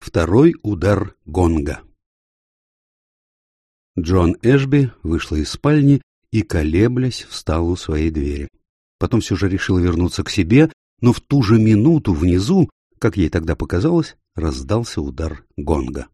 Второй удар гонга. Джон Эшби вышла из спальни и, колеблясь, встала у своей двери. Потом все же решила вернуться к себе, но в ту же минуту внизу, как ей тогда показалось, раздался удар гонга.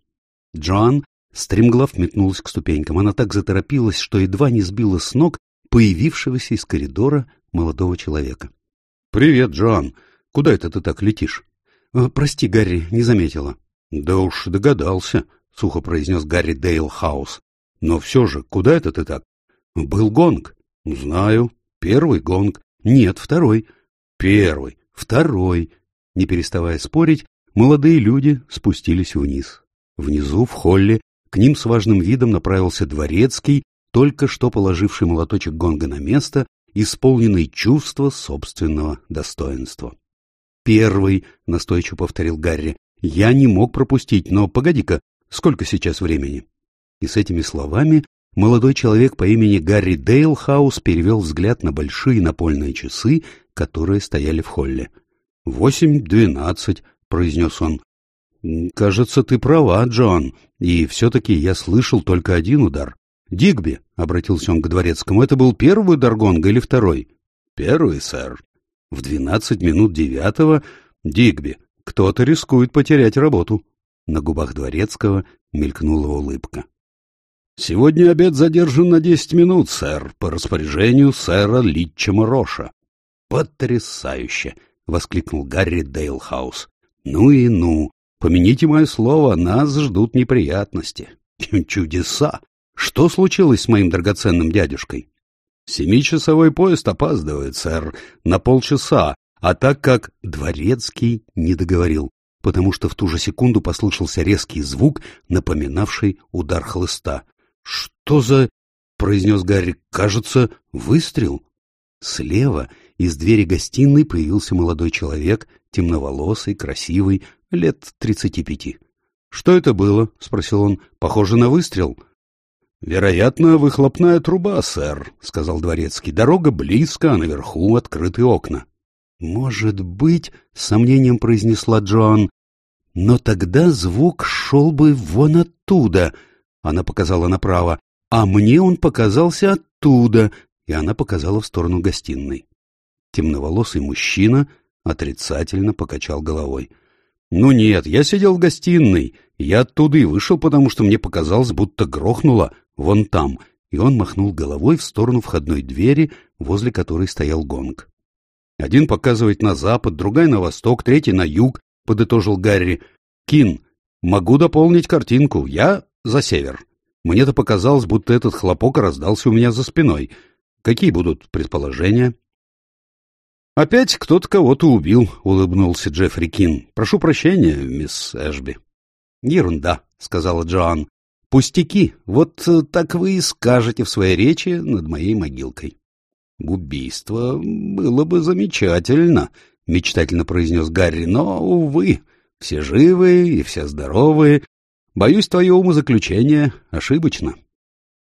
Джоан стремглав метнулась к ступенькам. Она так заторопилась, что едва не сбила с ног появившегося из коридора молодого человека. — Привет, Джоан. Куда это ты так летишь? «Э, — Прости, Гарри, не заметила. — Да уж догадался, — сухо произнес Гарри Дейл Хаус. — Но все же, куда это ты так? — Был гонг. — Знаю. Первый гонг. — Нет, второй. — Первый. Второй. Не переставая спорить, молодые люди спустились вниз. Внизу, в холле, к ним с важным видом направился дворецкий, только что положивший молоточек гонга на место, исполненный чувства собственного достоинства. «Первый», — настойчиво повторил Гарри, — «я не мог пропустить, но погоди-ка, сколько сейчас времени?» И с этими словами молодой человек по имени Гарри Дейлхаус перевел взгляд на большие напольные часы, которые стояли в холле. «Восемь двенадцать», — произнес он. «Кажется, ты права, Джон, и все-таки я слышал только один удар. Дигби», — обратился он к дворецкому, — «это был первый удар гонга или второй?» «Первый, сэр», в двенадцать минут девятого Дигби, кто-то рискует потерять работу. На губах Дворецкого мелькнула улыбка. «Сегодня обед задержан на десять минут, сэр, по распоряжению сэра Литчема Роша». «Потрясающе!» — воскликнул Гарри Дейлхаус. «Ну и ну! Помяните мое слово, нас ждут неприятности. Чудеса! Что случилось с моим драгоценным дядюшкой?» Семичасовой поезд опаздывает, сэр, на полчаса, а так как Дворецкий не договорил, потому что в ту же секунду послышался резкий звук, напоминавший удар хлыста. «Что за...» — произнес Гарри. «Кажется, выстрел». Слева из двери гостиной появился молодой человек, темноволосый, красивый, лет тридцати пяти. «Что это было?» — спросил он. «Похоже на выстрел». «Вероятно, выхлопная труба, сэр», — сказал дворецкий. «Дорога близко, а наверху открыты окна». «Может быть», — с сомнением произнесла Джоан, — «но тогда звук шел бы вон оттуда», — она показала направо, «а мне он показался оттуда», и она показала в сторону гостиной. Темноволосый мужчина отрицательно покачал головой. «Ну нет, я сидел в гостиной, я оттуда и вышел, потому что мне показалось, будто грохнуло, Вон там, и он махнул головой в сторону входной двери, возле которой стоял гонг. Один показывает на запад, другая на восток, третий на юг, подытожил Гарри. Кин, могу дополнить картинку. Я за север. Мне-то показалось, будто этот хлопок раздался у меня за спиной. Какие будут предположения? «Опять кто-то кого-то убил», — улыбнулся Джеффри Кин. «Прошу прощения, мисс Эшби». «Ерунда», — сказала Джоан. Пустяки, вот так вы и скажете в своей речи над моей могилкой. Убийство было бы замечательно, мечтательно произнес Гарри, но, увы, все живые и все здоровые. Боюсь, твое умозаключение ошибочно.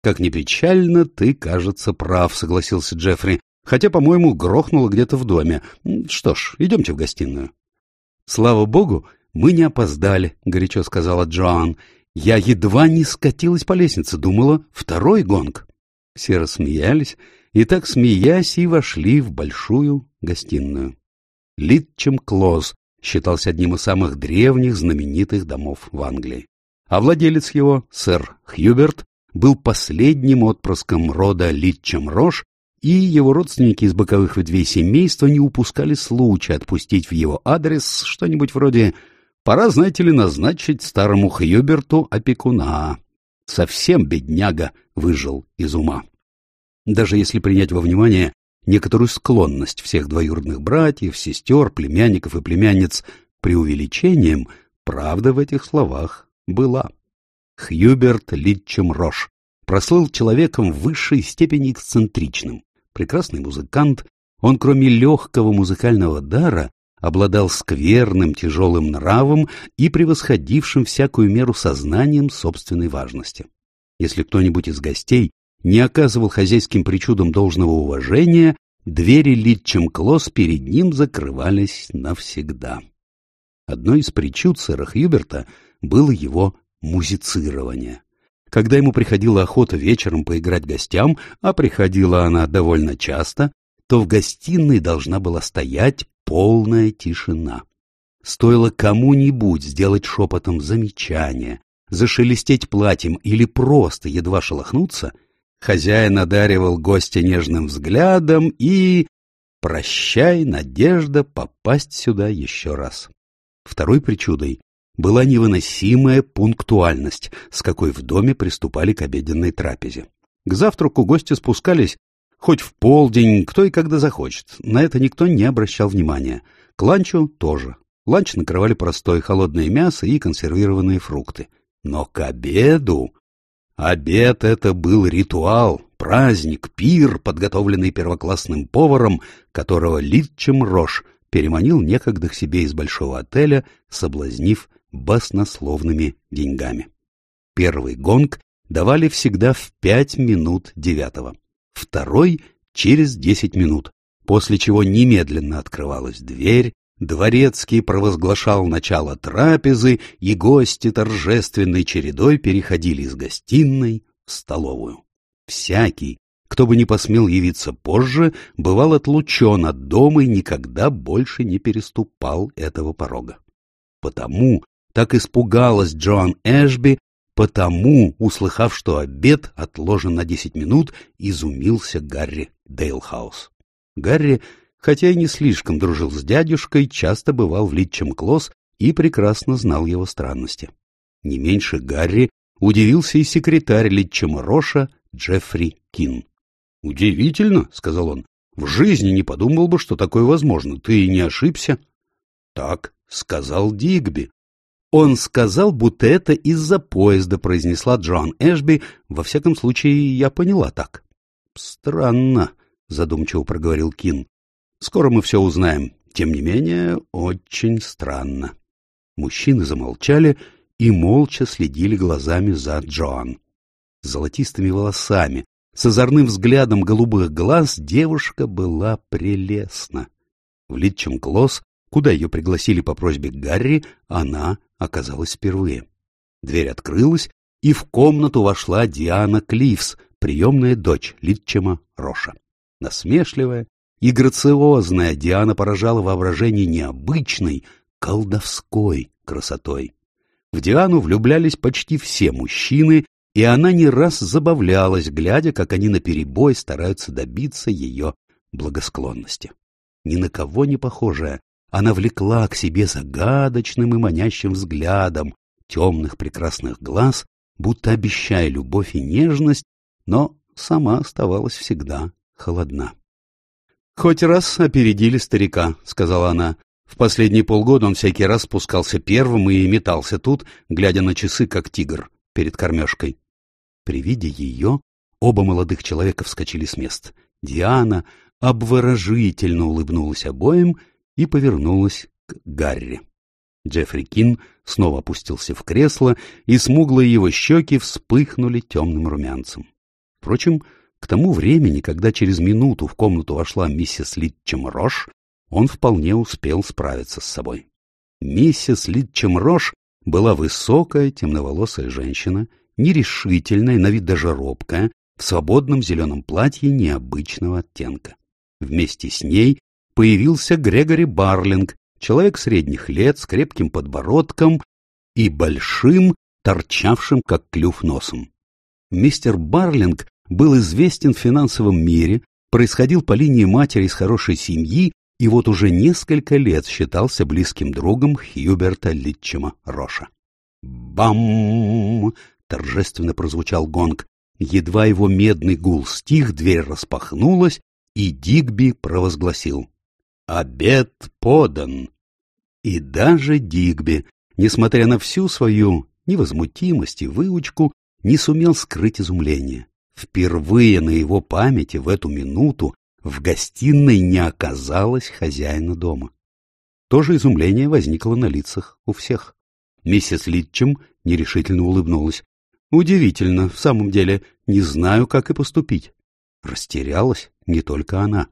Как ни печально, ты, кажется, прав, согласился Джеффри, хотя, по-моему, грохнуло где-то в доме. Что ж, идемте в гостиную. Слава богу, мы не опоздали, горячо сказала Джоан, я едва не скатилась по лестнице, думала, второй гонг. Все рассмеялись, и так смеясь и вошли в большую гостиную. Литчем Клоз считался одним из самых древних знаменитых домов в Англии. А владелец его, сэр Хьюберт, был последним отпрыском рода Литчем Рош, и его родственники из боковых ветвей семейства не упускали случая отпустить в его адрес что-нибудь вроде Пора, знаете ли, назначить старому Хьюберту опекуна. Совсем бедняга выжил из ума. Даже если принять во внимание некоторую склонность всех двоюродных братьев, сестер, племянников и племянниц преувеличением, правда в этих словах была. Хьюберт Литчем Рош прослыл человеком в высшей степени эксцентричным. Прекрасный музыкант, он кроме легкого музыкального дара обладал скверным тяжелым нравом и превосходившим всякую меру сознанием собственной важности. Если кто-нибудь из гостей не оказывал хозяйским причудам должного уважения, двери Литчем Клосс перед ним закрывались навсегда. Одной из причуд сэра Хьюберта было его музицирование. Когда ему приходила охота вечером поиграть гостям, а приходила она довольно часто, то в гостиной должна была стоять полная тишина. Стоило кому-нибудь сделать шепотом замечание, зашелестеть платьем или просто едва шелохнуться, хозяин одаривал гостя нежным взглядом и... Прощай, надежда попасть сюда еще раз. Второй причудой была невыносимая пунктуальность, с какой в доме приступали к обеденной трапезе. К завтраку гости спускались хоть в полдень, кто и когда захочет. На это никто не обращал внимания. К ланчу тоже. Ланч накрывали простое холодное мясо и консервированные фрукты. Но к обеду... Обед — это был ритуал, праздник, пир, подготовленный первоклассным поваром, которого Литчем Рош переманил некогда к себе из большого отеля, соблазнив баснословными деньгами. Первый гонг давали всегда в пять минут девятого, второй — через десять минут, после чего немедленно открывалась дверь, Дворецкий провозглашал начало трапезы, и гости торжественной чередой переходили из гостиной в столовую. Всякий, кто бы не посмел явиться позже, бывал отлучен от дома и никогда больше не переступал этого порога. Потому так испугалась Джоан Эшби, потому, услыхав, что обед отложен на десять минут, изумился Гарри Дейлхаус. Гарри хотя и не слишком дружил с дядюшкой, часто бывал в Литчем Клосс и прекрасно знал его странности. Не меньше Гарри удивился и секретарь Литчема Роша Джеффри Кин. — Удивительно, — сказал он, — в жизни не подумал бы, что такое возможно. Ты не ошибся? — Так, — сказал Дигби. Он сказал, будто это из-за поезда, произнесла Джоан Эшби. Во всяком случае, я поняла так. — Странно, — задумчиво проговорил Кин. Скоро мы все узнаем. Тем не менее, очень странно. Мужчины замолчали и молча следили глазами за Джоан. С золотистыми волосами, с озорным взглядом голубых глаз девушка была прелестна. В Литчем Клосс, куда ее пригласили по просьбе Гарри, она оказалась впервые. Дверь открылась, и в комнату вошла Диана Кливс, приемная дочь Литчема Роша. Насмешливая, и грациозная Диана поражала воображение необычной, колдовской красотой. В Диану влюблялись почти все мужчины, и она не раз забавлялась, глядя, как они наперебой стараются добиться ее благосклонности. Ни на кого не похожая, она влекла к себе загадочным и манящим взглядом темных прекрасных глаз, будто обещая любовь и нежность, но сама оставалась всегда холодна. — Хоть раз опередили старика, — сказала она. В последние полгода он всякий раз спускался первым и метался тут, глядя на часы, как тигр, перед кормежкой. При виде ее оба молодых человека вскочили с мест. Диана обворожительно улыбнулась обоим и повернулась к Гарри. Джеффри Кин снова опустился в кресло, и смуглые его щеки вспыхнули темным румянцем. Впрочем, к тому времени, когда через минуту в комнату вошла миссис Литчем Рош, он вполне успел справиться с собой. Миссис Литчем Рош была высокая, темноволосая женщина, нерешительная, на вид даже робкая, в свободном зеленом платье необычного оттенка. Вместе с ней появился Грегори Барлинг, человек средних лет с крепким подбородком и большим, торчавшим как клюв носом. Мистер Барлинг был известен в финансовом мире, происходил по линии матери из хорошей семьи и вот уже несколько лет считался близким другом Хьюберта Литчема Роша. «Бам!» — торжественно прозвучал гонг. Едва его медный гул стих, дверь распахнулась, и Дигби провозгласил. «Обед подан!» И даже Дигби, несмотря на всю свою невозмутимость и выучку, не сумел скрыть изумление. Впервые на его памяти в эту минуту в гостиной не оказалось хозяина дома. То же изумление возникло на лицах у всех. Миссис Литчем нерешительно улыбнулась. Удивительно, в самом деле, не знаю, как и поступить. Растерялась не только она.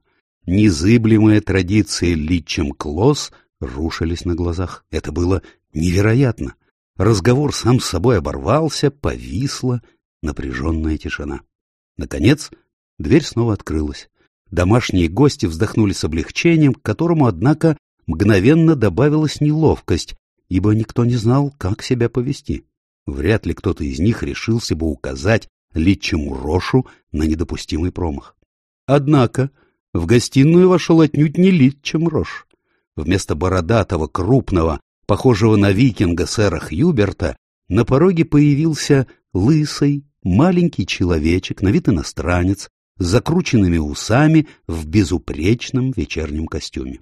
Незыблемые традиции Литчем Клосс рушились на глазах. Это было невероятно. Разговор сам с собой оборвался, повисла напряженная тишина. Наконец, дверь снова открылась. Домашние гости вздохнули с облегчением, к которому, однако, мгновенно добавилась неловкость, ибо никто не знал, как себя повести. Вряд ли кто-то из них решился бы указать Литчему Рошу на недопустимый промах. Однако в гостиную вошел отнюдь не Литчем Рош. Вместо бородатого, крупного, похожего на викинга сэра Хьюберта, на пороге появился лысый, маленький человечек, на вид иностранец, с закрученными усами в безупречном вечернем костюме.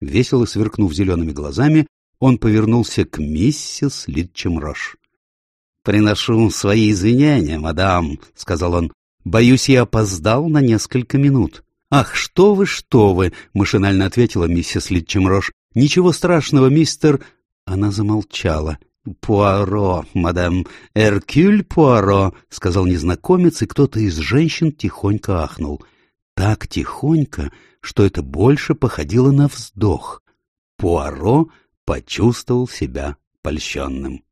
Весело сверкнув зелеными глазами, он повернулся к миссис Литчемрош. — Приношу свои извинения, мадам, — сказал он. — Боюсь, я опоздал на несколько минут. — Ах, что вы, что вы, — машинально ответила миссис Литчемрош. — Ничего страшного, мистер... Она замолчала. — Пуаро, мадам, Эркюль Пуаро, — сказал незнакомец, и кто-то из женщин тихонько ахнул. Так тихонько, что это больше походило на вздох. Пуаро почувствовал себя польщенным.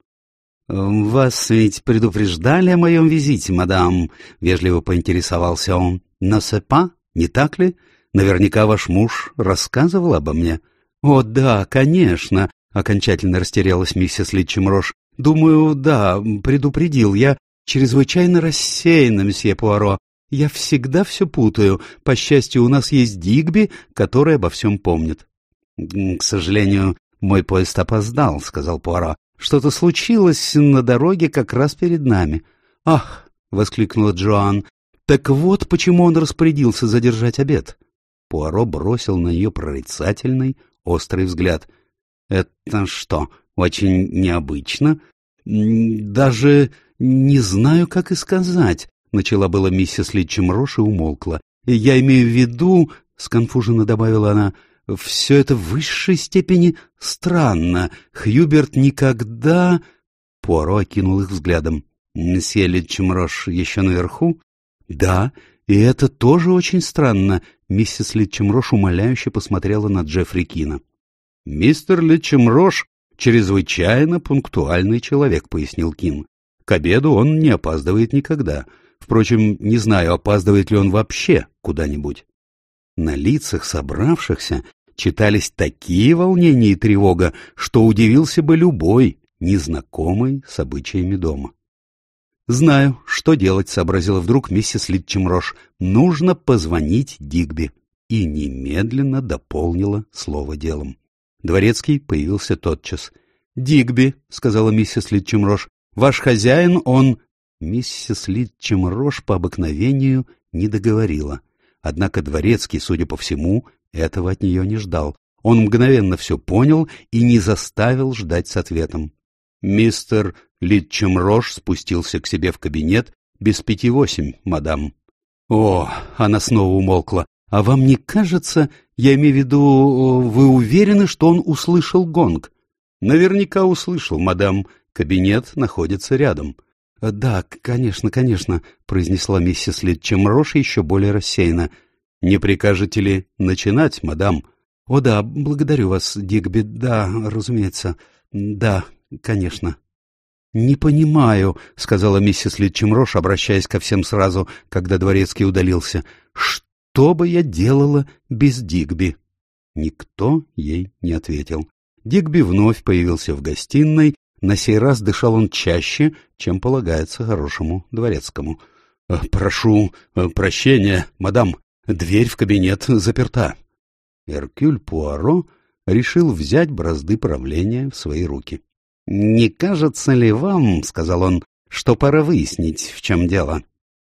— Вас ведь предупреждали о моем визите, мадам, — вежливо поинтересовался он. — Но сепа, не так ли? Наверняка ваш муж рассказывал обо мне. — О, да, конечно, — окончательно растерялась миссис Литчемрош. — Думаю, да, предупредил. Я чрезвычайно рассеяна, месье Пуаро. Я всегда все путаю. По счастью, у нас есть Дигби, который обо всем помнит. — К сожалению, мой поезд опоздал, — сказал Пуаро. — Что-то случилось на дороге как раз перед нами. — Ах! — воскликнула Джоан. — Так вот почему он распорядился задержать обед. Пуаро бросил на нее прорицательный, острый взгляд. — Это что, очень необычно? — Даже не знаю, как и сказать, — начала была миссис Литчемрош и умолкла. — Я имею в виду, — сконфуженно добавила она, — все это в высшей степени странно. Хьюберт никогда... Пуаро окинул их взглядом. — Месье Литчемрош еще наверху? — Да, и это тоже очень странно. Миссис Литчемрош умоляюще посмотрела на Джеффри Кина. — Мистер Литчемрош чрезвычайно пунктуальный человек, — пояснил Кин. К обеду он не опаздывает никогда. Впрочем, не знаю, опаздывает ли он вообще куда-нибудь. На лицах собравшихся читались такие волнения и тревога, что удивился бы любой, незнакомый с обычаями дома. «Знаю, что делать», — сообразила вдруг миссис Литчемрош. «Нужно позвонить Дигби». И немедленно дополнила слово делом. Дворецкий появился тотчас. «Дигби», — сказала миссис Литчемрош, — «ваш хозяин, он...» Миссис Литчемрош по обыкновению не договорила. Однако Дворецкий, судя по всему, этого от нее не ждал. Он мгновенно все понял и не заставил ждать с ответом. Мистер Литчемрош спустился к себе в кабинет без пяти восемь, мадам. О, она снова умолкла. А вам не кажется, я имею в виду, вы уверены, что он услышал гонг? Наверняка услышал, мадам. Кабинет находится рядом. Да, конечно, конечно, произнесла миссис Литчемрош еще более рассеянно. Не прикажете ли начинать, мадам? О да, благодарю вас, Дигби. Да, разумеется. Да, конечно. «Не понимаю», — сказала миссис Литчемрош, обращаясь ко всем сразу, когда дворецкий удалился. «Что бы я делала без Дигби?» Никто ей не ответил. Дигби вновь появился в гостиной. На сей раз дышал он чаще, чем полагается хорошему дворецкому. «Э, «Прошу э, прощения, мадам, дверь в кабинет заперта». Эркюль Пуаро решил взять бразды правления в свои руки. «Не кажется ли вам, — сказал он, — что пора выяснить, в чем дело?»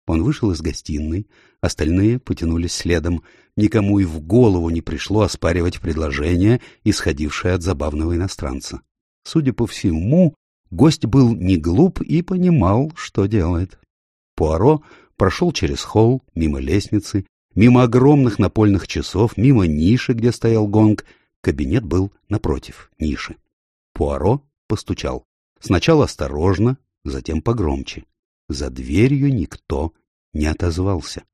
Он вышел из гостиной, остальные потянулись следом. Никому и в голову не пришло оспаривать предложение, исходившее от забавного иностранца. Судя по всему, гость был не глуп и понимал, что делает. Пуаро прошел через холл, мимо лестницы, мимо огромных напольных часов, мимо ниши, где стоял гонг. Кабинет был напротив ниши. Пуаро постучал. Сначала осторожно, затем погромче. За дверью никто не отозвался.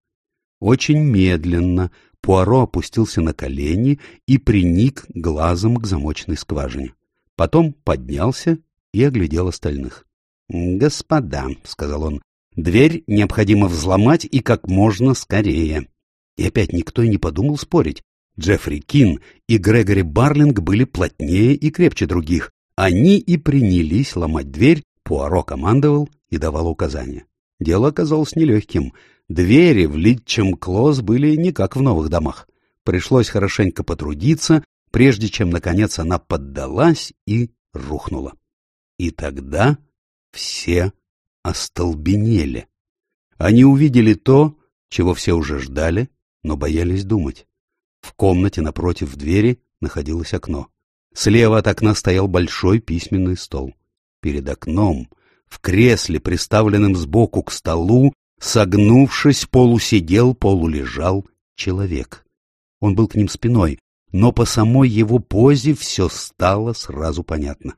Очень медленно Пуаро опустился на колени и приник глазом к замочной скважине. Потом поднялся и оглядел остальных. — Господа, — сказал он, — дверь необходимо взломать и как можно скорее. И опять никто и не подумал спорить. Джеффри Кин и Грегори Барлинг были плотнее и крепче других. Они и принялись ломать дверь, Пуаро командовал и давал указания. Дело оказалось нелегким. Двери в Литчем Клоз были не как в новых домах. Пришлось хорошенько потрудиться, прежде чем, наконец, она поддалась и рухнула. И тогда все остолбенели. Они увидели то, чего все уже ждали, но боялись думать. В комнате напротив двери находилось окно. Слева от окна стоял большой письменный стол. Перед окном, в кресле, приставленном сбоку к столу, согнувшись, полусидел, полулежал человек. Он был к ним спиной, но по самой его позе все стало сразу понятно.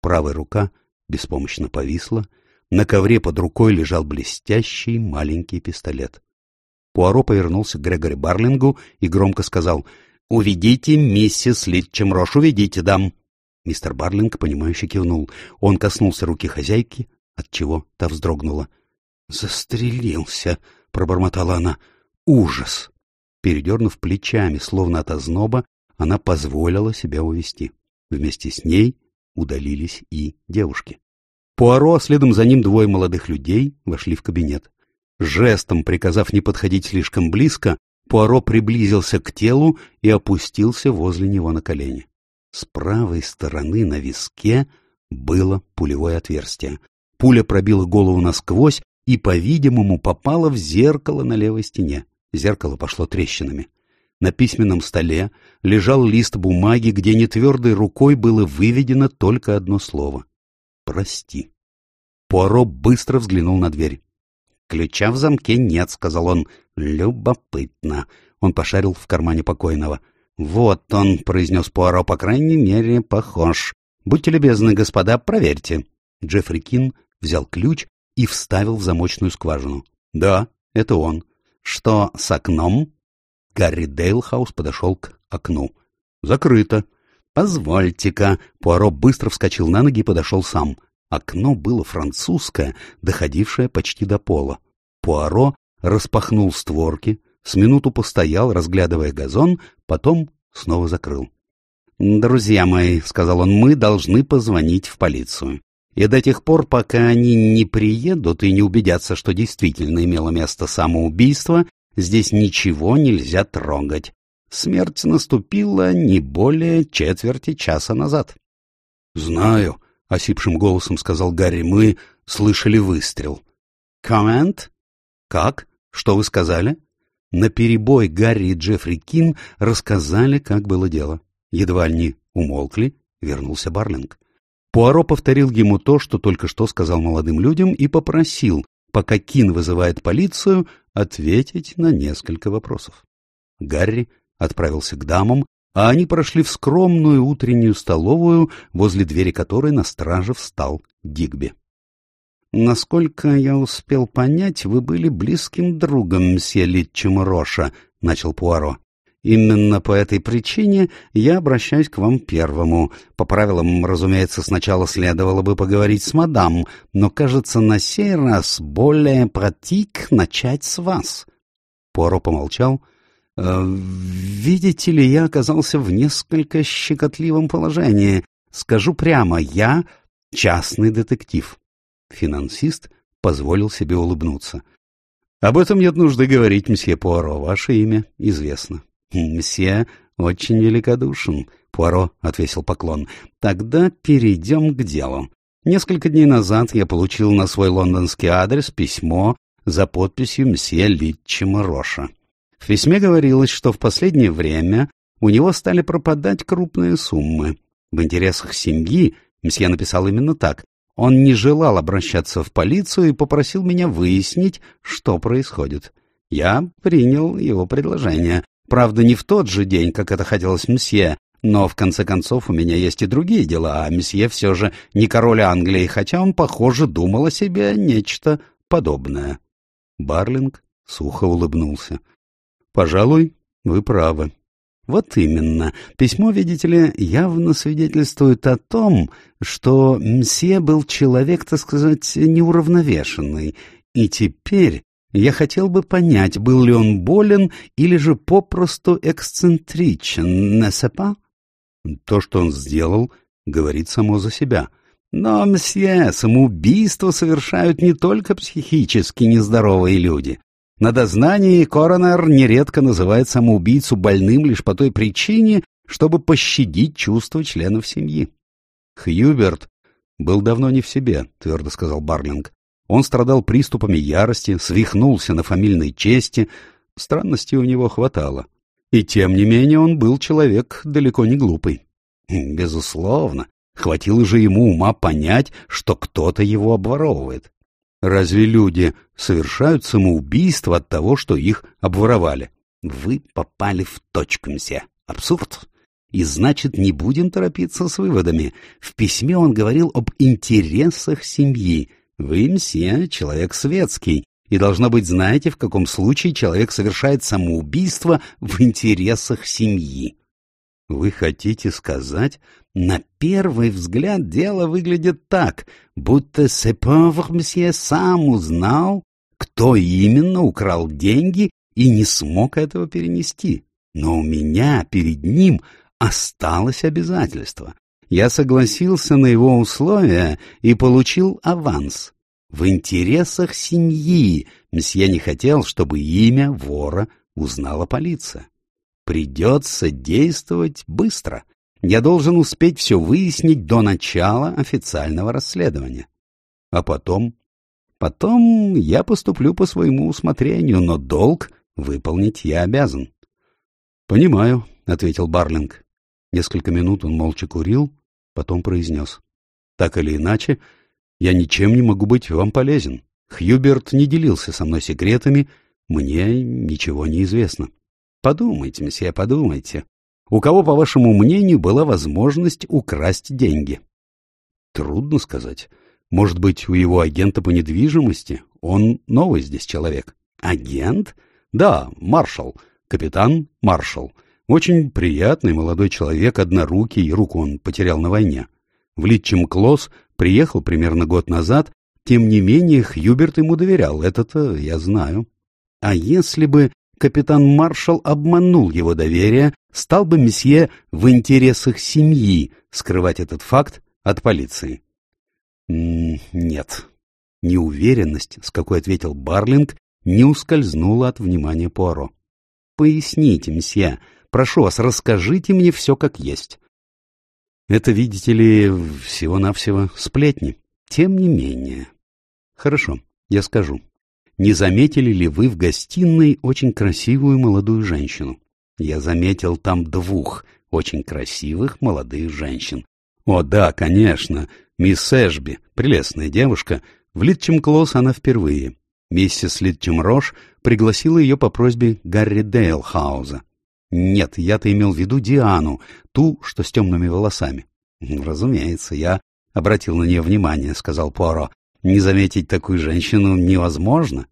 Правая рука беспомощно повисла, на ковре под рукой лежал блестящий маленький пистолет. Пуаро повернулся к Грегори Барлингу и громко сказал «Уведите миссис Литчемрош, уведите, дам!» Мистер Барлинг, понимающе кивнул. Он коснулся руки хозяйки, отчего та вздрогнула. «Застрелился!» — пробормотала она. «Ужас!» Передернув плечами, словно от озноба, она позволила себя увести. Вместе с ней удалились и девушки. Пуаро, а следом за ним двое молодых людей, вошли в кабинет. Жестом приказав не подходить слишком близко, Пуаро приблизился к телу и опустился возле него на колени. С правой стороны на виске было пулевое отверстие. Пуля пробила голову насквозь и, по-видимому, попала в зеркало на левой стене. Зеркало пошло трещинами. На письменном столе лежал лист бумаги, где нетвердой рукой было выведено только одно слово — «Прости». Пуаро быстро взглянул на дверь. «Ключа в замке нет», — сказал он. «Любопытно». Он пошарил в кармане покойного. «Вот он», — произнес Пуаро, — «по крайней мере, похож. Будьте любезны, господа, проверьте». Джеффри Кин взял ключ и вставил в замочную скважину. «Да, это он». «Что с окном?» Гарри Дейлхаус подошел к окну. «Закрыто». «Позвольте-ка». Пуаро быстро вскочил на ноги и подошел сам. Окно было французское, доходившее почти до пола. Пуаро распахнул створки, с минуту постоял, разглядывая газон, потом снова закрыл. «Друзья мои», — сказал он, — «мы должны позвонить в полицию. И до тех пор, пока они не приедут и не убедятся, что действительно имело место самоубийство, Здесь ничего нельзя трогать. Смерть наступила не более четверти часа назад. — Знаю, — осипшим голосом сказал Гарри, — мы слышали выстрел. — Коммент? Как? Что вы сказали? На перебой Гарри и Джеффри Кин рассказали, как было дело. Едва они умолкли, вернулся Барлинг. Пуаро повторил ему то, что только что сказал молодым людям, и попросил, пока Кин вызывает полицию, ответить на несколько вопросов. Гарри отправился к дамам, а они прошли в скромную утреннюю столовую, возле двери которой на страже встал Дигби. «Насколько я успел понять, вы были близким другом мсье Литчем Роша», — начал Пуаро. Именно по этой причине я обращаюсь к вам первому. По правилам, разумеется, сначала следовало бы поговорить с мадам, но, кажется, на сей раз более протик начать с вас. Поро помолчал. «Э, «Видите ли, я оказался в несколько щекотливом положении. Скажу прямо, я частный детектив». Финансист позволил себе улыбнуться. «Об этом нет нужды говорить, мсье Пуаро. Ваше имя известно». «Мсье очень великодушен», — Пуаро отвесил поклон. «Тогда перейдем к делу. Несколько дней назад я получил на свой лондонский адрес письмо за подписью мсье Литчема Роша. В письме говорилось, что в последнее время у него стали пропадать крупные суммы. В интересах семьи, мсье написал именно так, он не желал обращаться в полицию и попросил меня выяснить, что происходит. Я принял его предложение. Правда, не в тот же день, как это хотелось мсье, но в конце концов у меня есть и другие дела, а месье все же не король Англии, хотя он, похоже, думал о себе нечто подобное. Барлинг сухо улыбнулся. Пожалуй, вы правы. Вот именно. Письмо, видите ли, явно свидетельствует о том, что мсье был человек, так сказать, неуравновешенный. И теперь я хотел бы понять, был ли он болен или же попросту эксцентричен, не? То, что он сделал, говорит само за себя. Но, мсье, самоубийство совершают не только психически нездоровые люди. На дознании коронер нередко называет самоубийцу больным лишь по той причине, чтобы пощадить чувства членов семьи. Хьюберт был давно не в себе, твердо сказал Барлинг. Он страдал приступами ярости, свихнулся на фамильной чести, странностей у него хватало. И тем не менее он был человек далеко не глупый. Безусловно, хватило же ему ума понять, что кто-то его обворовывает. Разве люди совершают самоубийство от того, что их обворовали? Вы попали в точку, мсье. Абсурд. И значит, не будем торопиться с выводами. В письме он говорил об интересах семьи. Вы, мсье, человек светский, и, должно быть, знаете, в каком случае человек совершает самоубийство в интересах семьи. Вы хотите сказать, на первый взгляд дело выглядит так, будто Сепавр мсье сам узнал, кто именно украл деньги и не смог этого перенести. Но у меня перед ним осталось обязательство. Я согласился на его условия и получил аванс. В интересах семьи мсье не хотел, чтобы имя вора узнала полиция. Придется действовать быстро. Я должен успеть все выяснить до начала официального расследования. А потом? Потом я поступлю по своему усмотрению, но долг выполнить я обязан. — Понимаю, — ответил Барлинг. Несколько минут он молча курил, потом произнес. — Так или иначе, я ничем не могу быть вам полезен. Хьюберт не делился со мной секретами, мне ничего не известно. Подумайте, месье, подумайте. У кого, по вашему мнению, была возможность украсть деньги? Трудно сказать. Может быть, у его агента по недвижимости? Он новый здесь человек. Агент? Да, маршал. Капитан маршал. Очень приятный молодой человек, однорукий, и руку он потерял на войне. В Литчем Клосс приехал примерно год назад, тем не менее Хьюберт ему доверял, это-то я знаю. А если бы капитан-маршал обманул его доверие, стал бы месье в интересах семьи скрывать этот факт от полиции? Нет. Неуверенность, с какой ответил Барлинг, не ускользнула от внимания Пуаро. Поясните, месье, прошу вас, расскажите мне все как есть. Это, видите ли, всего-навсего сплетни. Тем не менее. Хорошо, я скажу не заметили ли вы в гостиной очень красивую молодую женщину? Я заметил там двух очень красивых молодых женщин. О, да, конечно, мисс Эшби, прелестная девушка. В Литчем Клосс она впервые. Миссис Литчем Рош пригласила ее по просьбе Гарри Дейлхауза. Нет, я-то имел в виду Диану, ту, что с темными волосами. Разумеется, я обратил на нее внимание, сказал Пуаро. Не заметить такую женщину невозможно.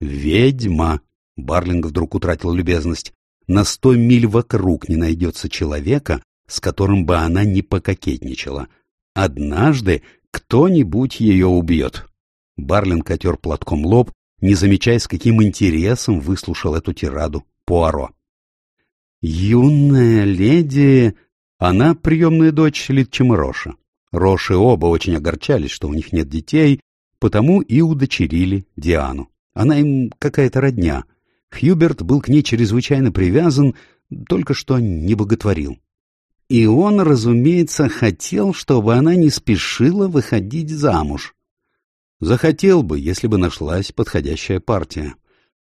Ведьма! Барлинг вдруг утратил любезность. На сто миль вокруг не найдется человека, с которым бы она не пококетничала. Однажды кто-нибудь ее убьет. Барлинг отер платком лоб, не замечая, с каким интересом выслушал эту тираду Пуаро. «Юная леди...» Она приемная дочь Литчема Роша. Роши оба очень огорчались, что у них нет детей, потому и удочерили Диану. Она им какая-то родня. Хьюберт был к ней чрезвычайно привязан, только что не боготворил. И он, разумеется, хотел, чтобы она не спешила выходить замуж. Захотел бы, если бы нашлась подходящая партия.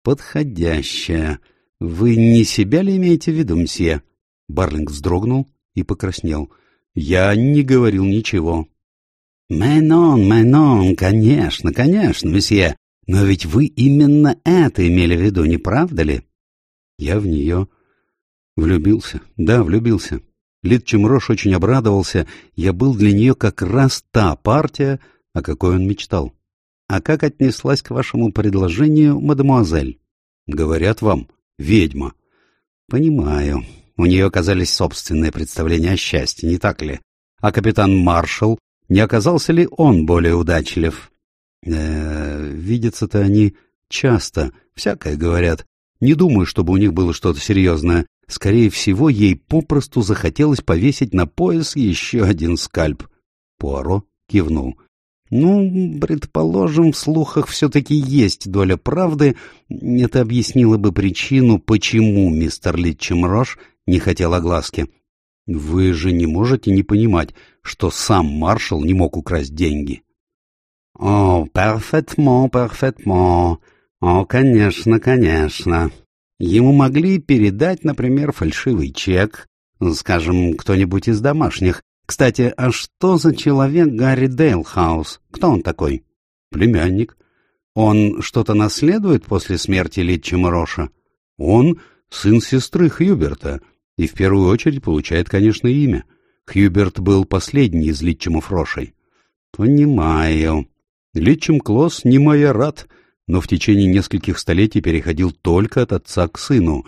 Подходящая. Вы не себя ли имеете в виду, мсье? Барлинг вздрогнул и покраснел. Я не говорил ничего. «Менон, Менон, конечно, конечно, месье. Но ведь вы именно это имели в виду, не правда ли?» Я в нее влюбился. Да, влюбился. Лид Чемрош очень обрадовался. Я был для нее как раз та партия, о какой он мечтал. А как отнеслась к вашему предложению, мадемуазель? Говорят вам, ведьма. Понимаю. У нее оказались собственные представления о счастье, не так ли? А капитан Маршалл, не оказался ли он более удачлив? Э, видятся-то они часто, всякое говорят. Не думаю, чтобы у них было что-то серьезное. Скорее всего, ей попросту захотелось повесить на пояс еще один скальп. Пуаро кивнул. Ну, предположим, в слухах все-таки есть доля правды. Это объяснило бы причину, почему мистер Литчемрош не хотел огласки. Вы же не можете не понимать, что сам маршал не мог украсть деньги. — О, перфетмо, перфетмо. О, конечно, конечно. Ему могли передать, например, фальшивый чек, скажем, кто-нибудь из домашних, кстати, а что за человек Гарри Дейлхаус? Кто он такой? Племянник. Он что-то наследует после смерти Литчима Роша? Он сын сестры Хьюберта, и в первую очередь получает, конечно, имя. Хьюберт был последний из Литчимов Рошей. Понимаю. Литчим Клосс не майорат, но в течение нескольких столетий переходил только от отца к сыну.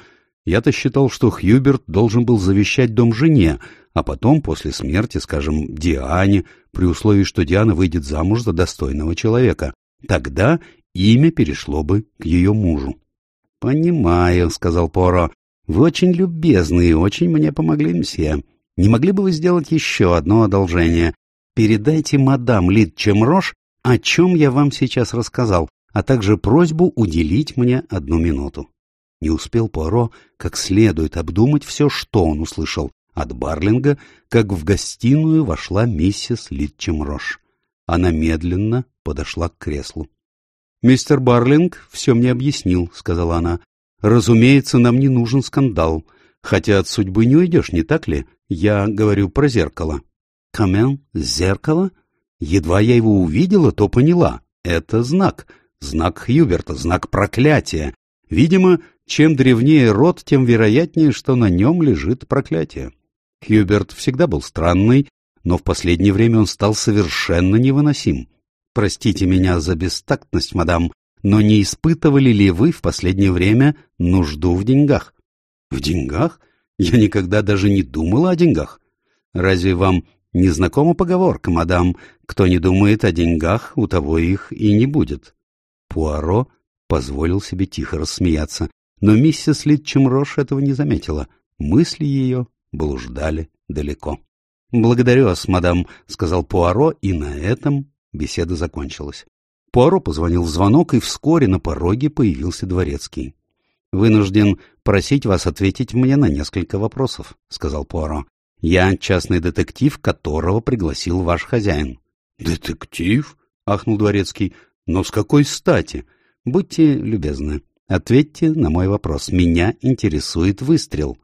Я-то считал, что Хьюберт должен был завещать дом жене, а потом, после смерти, скажем, Диане, при условии, что Диана выйдет замуж за достойного человека. Тогда имя перешло бы к ее мужу. — Понимаю, — сказал Поро. — Вы очень любезны и очень мне помогли, мсье. Не могли бы вы сделать еще одно одолжение? Передайте мадам Лид Чемрош, о чем я вам сейчас рассказал, а также просьбу уделить мне одну минуту. Не успел Пуаро как следует обдумать все, что он услышал, от Барлинга, как в гостиную вошла миссис Литчемрош. Она медленно подошла к креслу. — Мистер Барлинг все мне объяснил, — сказала она. — Разумеется, нам не нужен скандал. Хотя от судьбы не уйдешь, не так ли? Я говорю про зеркало. — Камен? Зеркало? Едва я его увидела, то поняла. Это знак. Знак Хьюберта, знак проклятия. Видимо, чем древнее род, тем вероятнее, что на нем лежит проклятие. Хьюберт всегда был странный, но в последнее время он стал совершенно невыносим. Простите меня за бестактность, мадам, но не испытывали ли вы в последнее время нужду в деньгах? В деньгах? Я никогда даже не думала о деньгах. Разве вам не знакома поговорка, мадам, кто не думает о деньгах, у того их и не будет? Пуаро позволил себе тихо рассмеяться, но миссис Литчемрош этого не заметила. Мысли ее блуждали далеко. — Благодарю вас, мадам, — сказал Пуаро, и на этом беседа закончилась. Пуаро позвонил в звонок, и вскоре на пороге появился дворецкий. — Вынужден просить вас ответить мне на несколько вопросов, — сказал Пуаро. — Я частный детектив, которого пригласил ваш хозяин. — Детектив? — ахнул дворецкий. — Но с какой стати? Будьте любезны, ответьте на мой вопрос. Меня интересует выстрел.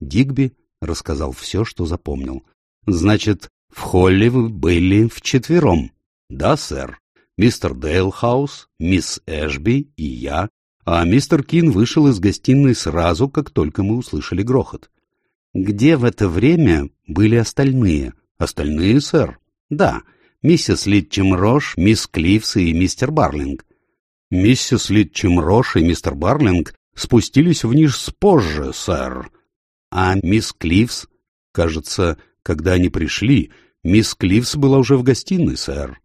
Дигби рассказал все, что запомнил. «Значит, в холле вы были вчетвером?» «Да, сэр. Мистер Дейлхаус, мисс Эшби и я, а мистер Кин вышел из гостиной сразу, как только мы услышали грохот». «Где в это время были остальные?» «Остальные, сэр?» «Да, миссис Литчем Рош, мисс Клифс и мистер Барлинг». «Миссис Литчем Рош и мистер Барлинг спустились вниз позже, сэр», а мисс Кливс? Кажется, когда они пришли, мисс Кливс была уже в гостиной, сэр.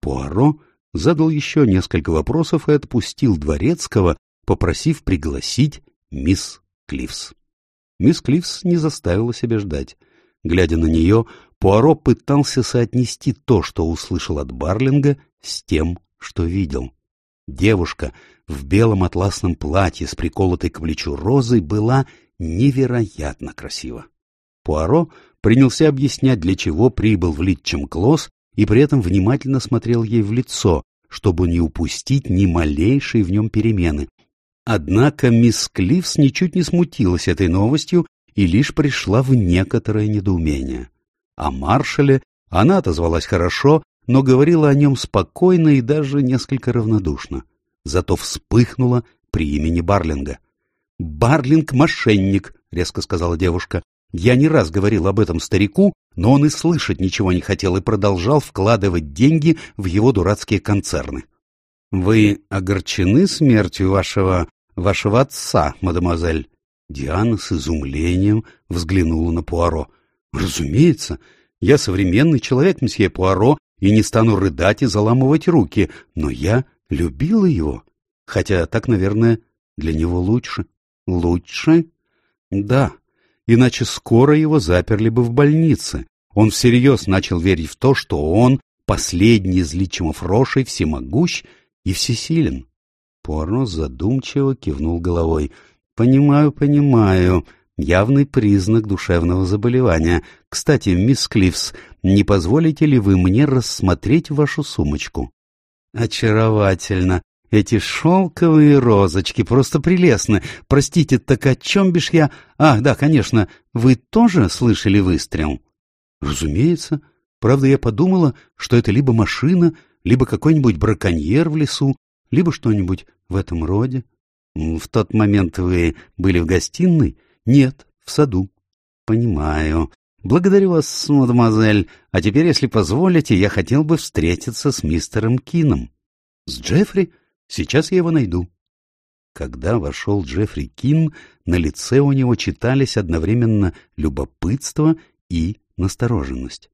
Пуаро задал еще несколько вопросов и отпустил Дворецкого, попросив пригласить мисс Кливс. Мисс Кливс не заставила себя ждать. Глядя на нее, Пуаро пытался соотнести то, что услышал от Барлинга, с тем, что видел. Девушка в белом атласном платье с приколотой к плечу розой была невероятно красиво. Пуаро принялся объяснять, для чего прибыл в Литчем Клосс, и при этом внимательно смотрел ей в лицо, чтобы не упустить ни малейшей в нем перемены. Однако мисс Клифс ничуть не смутилась этой новостью и лишь пришла в некоторое недоумение. О маршале она отозвалась хорошо, но говорила о нем спокойно и даже несколько равнодушно. Зато вспыхнула при имени Барлинга. «Барлинг — мошенник», — резко сказала девушка. «Я не раз говорил об этом старику, но он и слышать ничего не хотел и продолжал вкладывать деньги в его дурацкие концерны». «Вы огорчены смертью вашего вашего отца, мадемуазель. Диана с изумлением взглянула на Пуаро. Разумеется, я современный человек, месье Пуаро, и не стану рыдать и заламывать руки, но я любила его. Хотя так, наверное, для него лучше. Лучше? Да. Иначе скоро его заперли бы в больнице. Он всерьез начал верить в то, что он, последний из личимов Рошей, всемогущ и всесилен. Пуаро задумчиво кивнул головой. «Понимаю, понимаю. Явный признак душевного заболевания. Кстати, мисс Клифс, не позволите ли вы мне рассмотреть вашу сумочку?» «Очаровательно. Эти шелковые розочки просто прелестны. Простите, так о чем бишь я... Ах, да, конечно, вы тоже слышали выстрел?» «Разумеется. Правда, я подумала, что это либо машина, либо какой-нибудь браконьер в лесу, либо что-нибудь в этом роде. В тот момент вы были в гостиной? Нет, в саду. Понимаю. Благодарю вас, мадемуазель. А теперь, если позволите, я хотел бы встретиться с мистером Кином. С Джеффри? Сейчас я его найду. Когда вошел Джеффри Кин, на лице у него читались одновременно любопытство и настороженность.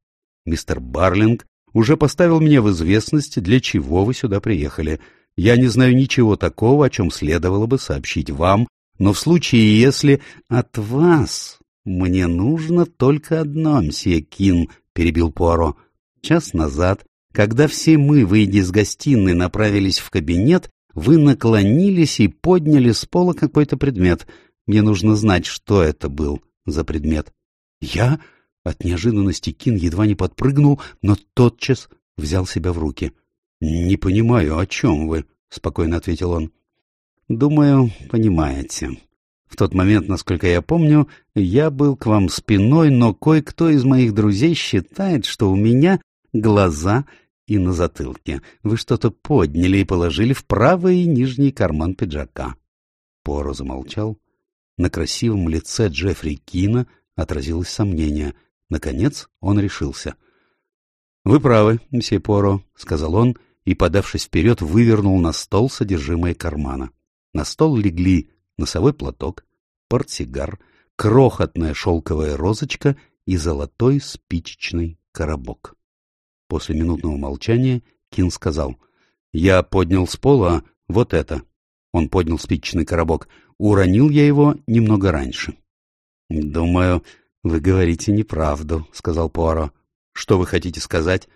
Мистер Барлинг уже поставил меня в известность, для чего вы сюда приехали — я не знаю ничего такого, о чем следовало бы сообщить вам, но в случае, если от вас мне нужно только одно, мсье Кин, — перебил Пуаро. Час назад, когда все мы, выйдя из гостиной, направились в кабинет, вы наклонились и подняли с пола какой-то предмет. Мне нужно знать, что это был за предмет. Я от неожиданности Кин едва не подпрыгнул, но тотчас взял себя в руки. «Не понимаю, о чем вы?» — спокойно ответил он. «Думаю, понимаете. В тот момент, насколько я помню, я был к вам спиной, но кое-кто из моих друзей считает, что у меня глаза и на затылке. Вы что-то подняли и положили в правый нижний карман пиджака». Поро замолчал. На красивом лице Джеффри Кина отразилось сомнение. Наконец он решился. — Вы правы, мсье Поро, — сказал он, — и, подавшись вперед, вывернул на стол содержимое кармана. На стол легли носовой платок, портсигар, крохотная шелковая розочка и золотой спичечный коробок. После минутного молчания Кин сказал, «Я поднял с пола вот это». Он поднял спичечный коробок. Уронил я его немного раньше. «Думаю, вы говорите неправду», — сказал Пуаро. «Что вы хотите сказать?»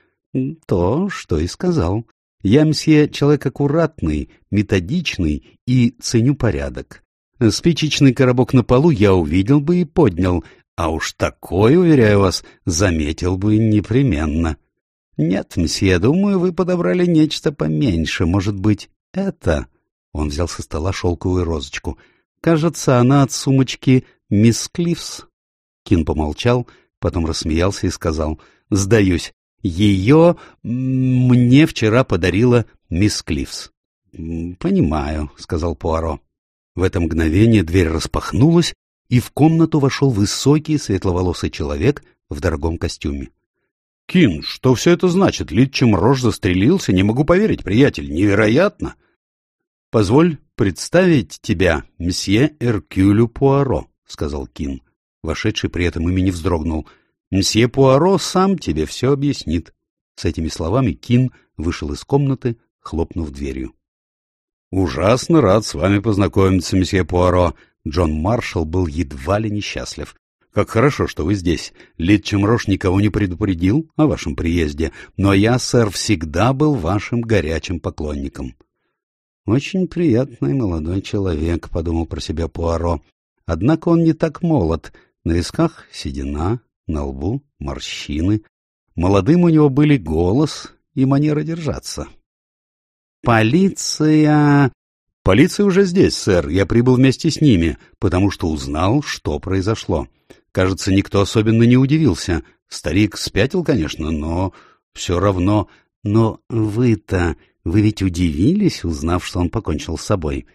«То, что и сказал. Я, мсье, человек аккуратный, методичный и ценю порядок. Спичечный коробок на полу я увидел бы и поднял, а уж такой, уверяю вас, заметил бы непременно. Нет, мсье, думаю, вы подобрали нечто поменьше, может быть, это... Он взял со стола шелковую розочку. Кажется, она от сумочки «Мисс Клифс». Кин помолчал, потом рассмеялся и сказал, «Сдаюсь, ее мне вчера подарила мисс Клифс. — Понимаю, — сказал Пуаро. В это мгновение дверь распахнулась, и в комнату вошел высокий светловолосый человек в дорогом костюме. — Кин, что все это значит? Литчем рожь застрелился? Не могу поверить, приятель, невероятно! — Позволь представить тебя, месье Эркюлю Пуаро, — сказал Кин. Вошедший при этом имени вздрогнул — Мсье Пуаро сам тебе все объяснит. С этими словами Кин вышел из комнаты, хлопнув дверью. — Ужасно рад с вами познакомиться, месье Пуаро. Джон Маршалл был едва ли несчастлив. Как хорошо, что вы здесь. Литчем Рош никого не предупредил о вашем приезде, но я, сэр, всегда был вашим горячим поклонником. — Очень приятный молодой человек, — подумал про себя Пуаро. Однако он не так молод. На висках седина, на лбу морщины. Молодым у него были голос и манера держаться. «Полиция...» «Полиция уже здесь, сэр. Я прибыл вместе с ними, потому что узнал, что произошло. Кажется, никто особенно не удивился. Старик спятил, конечно, но все равно... Но вы-то... Вы ведь удивились, узнав, что он покончил с собой?»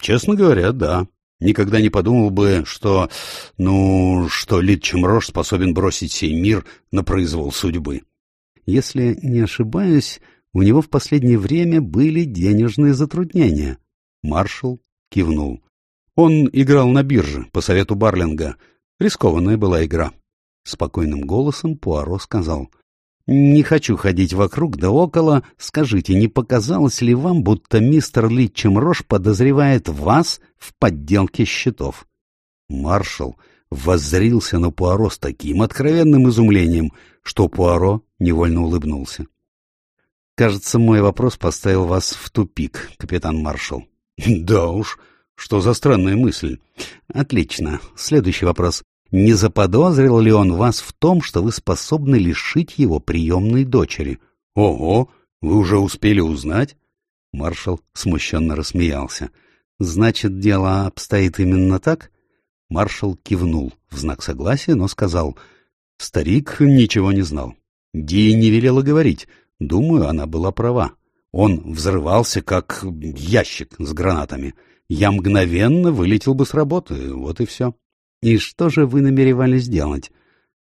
«Честно говоря, да. Никогда не подумал бы, что, ну, что Лид Чемрош способен бросить сей мир на произвол судьбы. Если не ошибаюсь, у него в последнее время были денежные затруднения. Маршал кивнул. Он играл на бирже по совету Барлинга. Рискованная была игра. Спокойным голосом Пуаро сказал. «Не хочу ходить вокруг да около. Скажите, не показалось ли вам, будто мистер Литчем Рош подозревает вас в подделке счетов?» Маршал воззрился на Пуаро с таким откровенным изумлением, что Пуаро невольно улыбнулся. «Кажется, мой вопрос поставил вас в тупик, капитан Маршал». «Да уж, что за странная мысль?» «Отлично. Следующий вопрос. Не заподозрил ли он вас в том, что вы способны лишить его приемной дочери?» «Ого! Вы уже успели узнать?» Маршал смущенно рассмеялся. «Значит, дело обстоит именно так?» Маршал кивнул в знак согласия, но сказал, «Старик ничего не знал. Ди не велела говорить. Думаю, она была права. Он взрывался, как ящик с гранатами. Я мгновенно вылетел бы с работы, вот и все». «И что же вы намеревались делать?»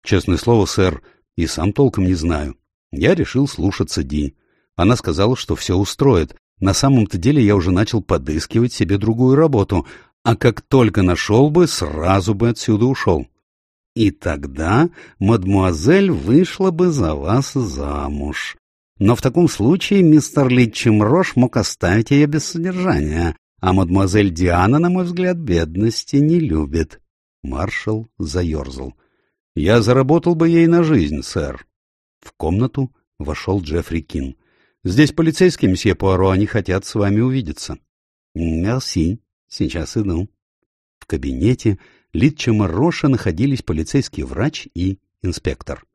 «Честное слово, сэр, и сам толком не знаю. Я решил слушаться Ди. Она сказала, что все устроит. На самом-то деле я уже начал подыскивать себе другую работу, а как только нашел бы, сразу бы отсюда ушел. И тогда мадмуазель вышла бы за вас замуж. Но в таком случае мистер Литчемрош мог оставить ее без содержания, а мадмуазель Диана, на мой взгляд, бедности не любит. Маршал заерзал. — Я заработал бы ей на жизнь, сэр. В комнату вошел Джеффри Кин. — Здесь полицейские, месье Пуаро, они хотят с вами увидеться. — Мерси, сейчас иду. В кабинете Литчема Роша находились полицейский врач и инспектор. —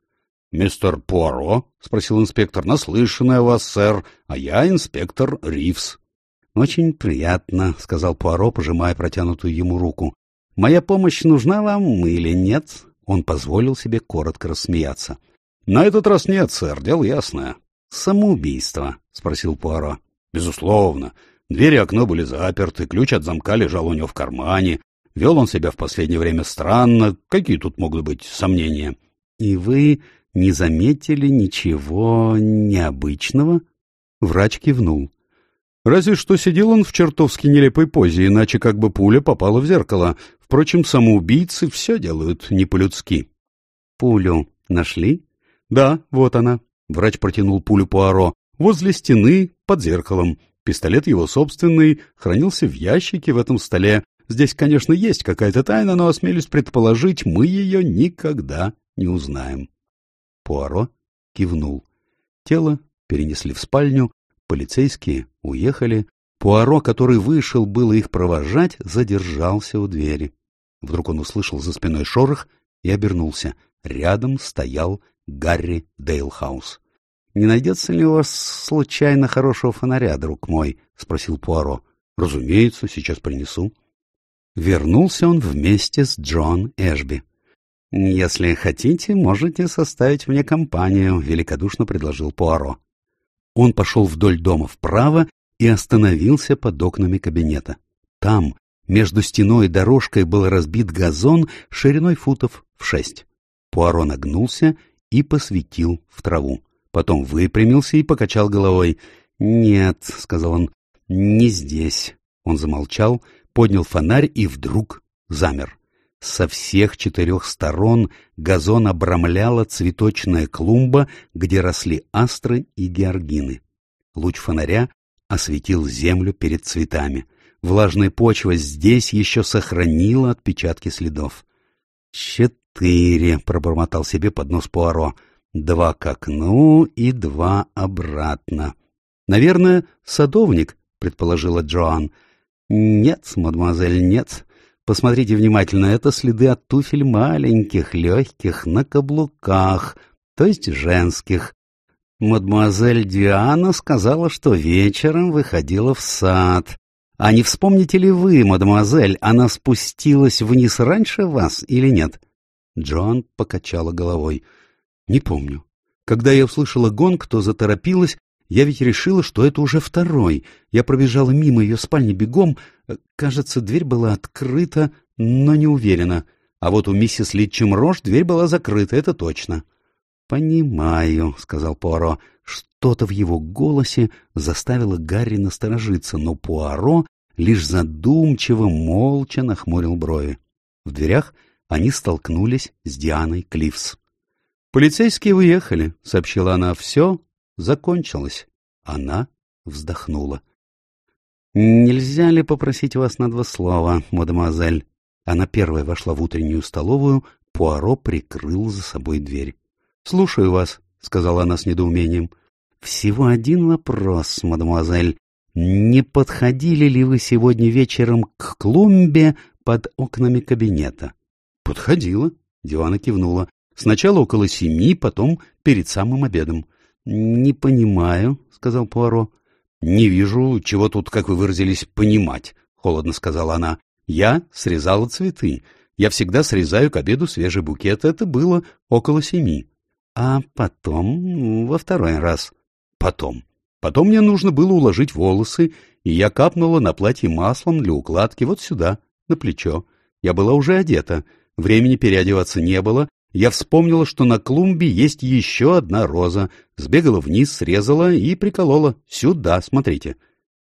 Мистер Пуаро? — спросил инспектор. — Наслышанный о вас, сэр, а я инспектор Ривз. — Очень приятно, — сказал Пуаро, пожимая протянутую ему руку. Моя помощь нужна вам или нет? Он позволил себе коротко рассмеяться. — На этот раз нет, сэр, дело ясное. — Самоубийство? — спросил Пуаро. — Безусловно. Двери и окно были заперты, ключ от замка лежал у него в кармане. Вел он себя в последнее время странно. Какие тут могут быть сомнения? — И вы не заметили ничего необычного? Врач кивнул. Разве что сидел он в чертовски нелепой позе, иначе как бы пуля попала в зеркало. Впрочем, самоубийцы все делают не по-людски. «Пулю нашли?» «Да, вот она». Врач протянул пулю Пуаро. «Возле стены, под зеркалом. Пистолет его собственный, хранился в ящике в этом столе. Здесь, конечно, есть какая-то тайна, но, осмелюсь предположить, мы ее никогда не узнаем». Пуаро кивнул. Тело перенесли в спальню, Полицейские уехали. Пуаро, который вышел было их провожать, задержался у двери. Вдруг он услышал за спиной шорох и обернулся. Рядом стоял Гарри Дейлхаус. — Не найдется ли у вас случайно хорошего фонаря, друг мой? — спросил Пуаро. — Разумеется, сейчас принесу. Вернулся он вместе с Джон Эшби. — Если хотите, можете составить мне компанию, — великодушно предложил Пуаро. Он пошел вдоль дома вправо и остановился под окнами кабинета. Там, между стеной и дорожкой, был разбит газон шириной футов в шесть. Пуаро нагнулся и посветил в траву. Потом выпрямился и покачал головой. «Нет», — сказал он, — «не здесь». Он замолчал, поднял фонарь и вдруг замер. Со всех четырех сторон газон обрамляла цветочная клумба, где росли астры и георгины. Луч фонаря осветил землю перед цветами. Влажная почва здесь еще сохранила отпечатки следов. «Четыре», — пробормотал себе под нос Пуаро. «Два к окну и два обратно». «Наверное, садовник», — предположила Джоан. «Нет, мадемуазель, нет. Посмотрите внимательно, это следы от туфель маленьких, легких, на каблуках, то есть женских. Мадемуазель Диана сказала, что вечером выходила в сад. А не вспомните ли вы, мадемуазель, она спустилась вниз раньше вас или нет? Джоан покачала головой. Не помню. Когда я услышала гонг, то заторопилась, я ведь решила, что это уже второй. Я пробежала мимо ее спальни бегом. Кажется, дверь была открыта, но не уверена. А вот у миссис Литчем Рош дверь была закрыта, это точно. «Понимаю», — сказал Пуаро. Что-то в его голосе заставило Гарри насторожиться, но Пуаро лишь задумчиво, молча нахмурил брови. В дверях они столкнулись с Дианой Клифс. «Полицейские уехали», — сообщила она. «Все закончилось». Она вздохнула. «Нельзя ли попросить вас на два слова, мадемуазель?» Она первая вошла в утреннюю столовую, Пуаро прикрыл за собой дверь. «Слушаю вас», — сказала она с недоумением. «Всего один вопрос, мадемуазель. Не подходили ли вы сегодня вечером к клумбе под окнами кабинета?» «Подходила», — Диана кивнула. «Сначала около семи, потом перед самым обедом». «Не понимаю», — сказал Пуаро. «Не вижу, чего тут, как вы выразились, понимать», — холодно сказала она. «Я срезала цветы. Я всегда срезаю к обеду свежий букет. Это было около семи». «А потом, во второй раз?» «Потом. Потом мне нужно было уложить волосы, и я капнула на платье маслом для укладки вот сюда, на плечо. Я была уже одета. Времени переодеваться не было, я вспомнила, что на клумбе есть еще одна роза, сбегала вниз, срезала и приколола. Сюда, смотрите.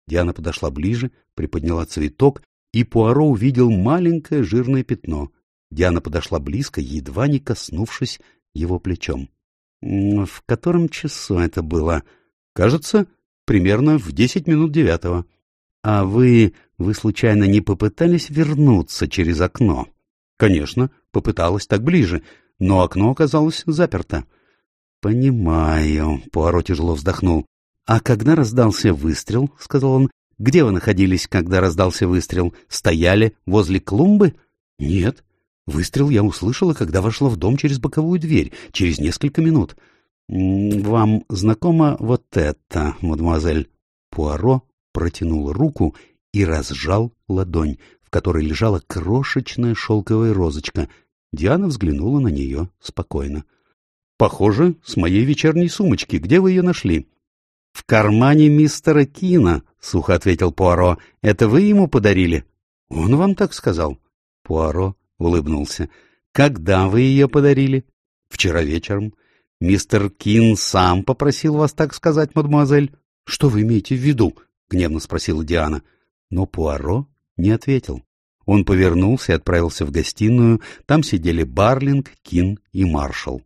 Диана подошла ближе, приподняла цветок, и Пуаро увидел маленькое жирное пятно. Диана подошла близко, едва не коснувшись его плечом. — В котором часу это было? — Кажется, примерно в десять минут девятого. — А вы... вы случайно не попытались вернуться через окно? — Конечно, попыталась так ближе но окно оказалось заперто. — Понимаю, — Пуаро тяжело вздохнул. — А когда раздался выстрел, — сказал он, — где вы находились, когда раздался выстрел? Стояли возле клумбы? — Нет. Выстрел я услышала, когда вошла в дом через боковую дверь, через несколько минут. — Вам знакомо вот это, мадемуазель? Пуаро протянул руку и разжал ладонь, в которой лежала крошечная шелковая розочка — Диана взглянула на нее спокойно. — Похоже, с моей вечерней сумочки. Где вы ее нашли? — В кармане мистера Кина, — сухо ответил Пуаро. — Это вы ему подарили? — Он вам так сказал. Пуаро улыбнулся. — Когда вы ее подарили? — Вчера вечером. — Мистер Кин сам попросил вас так сказать, мадемуазель. — Что вы имеете в виду? — гневно спросила Диана. Но Пуаро не ответил. Он повернулся и отправился в гостиную. Там сидели Барлинг, Кин и Маршал.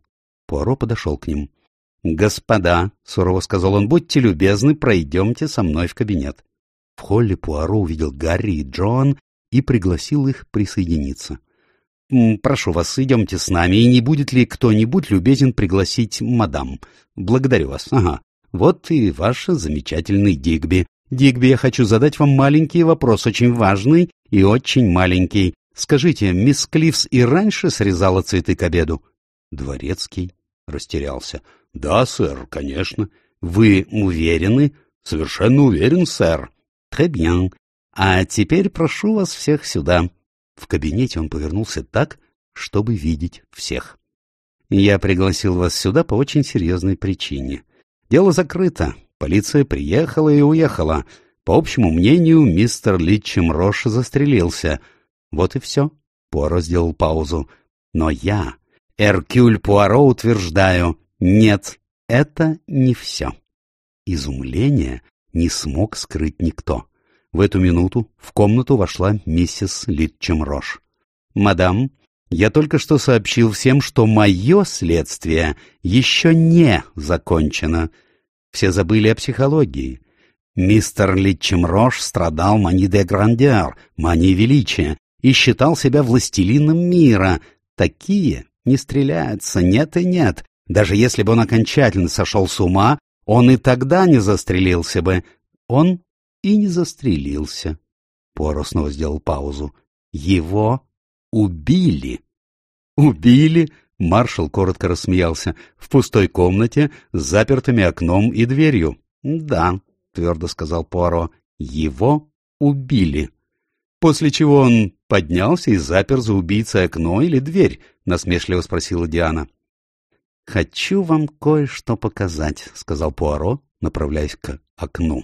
Пуаро подошел к ним. «Господа», — сурово сказал он, — «будьте любезны, пройдемте со мной в кабинет». В холле Пуаро увидел Гарри и Джоан и пригласил их присоединиться. «Прошу вас, идемте с нами, и не будет ли кто-нибудь любезен пригласить мадам? Благодарю вас. Ага. Вот и ваш замечательный Дигби. Дигби, я хочу задать вам маленький вопрос, очень важный и очень маленький. Скажите, мисс Клифс и раньше срезала цветы к обеду? Дворецкий растерялся. — Да, сэр, конечно. — Вы уверены? — Совершенно уверен, сэр. — bien. А теперь прошу вас всех сюда. В кабинете он повернулся так, чтобы видеть всех. Я пригласил вас сюда по очень серьезной причине. Дело закрыто. Полиция приехала и уехала. По общему мнению, мистер Литчем Рош застрелился. Вот и все. Пуаро сделал паузу. Но я, Эркюль Пуаро, утверждаю, нет, это не все. Изумление не смог скрыть никто. В эту минуту в комнату вошла миссис Литчем Рош. «Мадам, я только что сообщил всем, что мое следствие еще не закончено. Все забыли о психологии. Мистер Литчемрош страдал мани де грандер, манией величия, и считал себя властелином мира. Такие не стреляются, нет и нет. Даже если бы он окончательно сошел с ума, он и тогда не застрелился бы. Он и не застрелился. Поро снова сделал паузу. Его убили. Убили? Маршал коротко рассмеялся. В пустой комнате с запертыми окном и дверью. Да, — твердо сказал Пуаро, — его убили. После чего он поднялся и запер за убийцей окно или дверь, — насмешливо спросила Диана. — Хочу вам кое-что показать, — сказал Пуаро, направляясь к окну.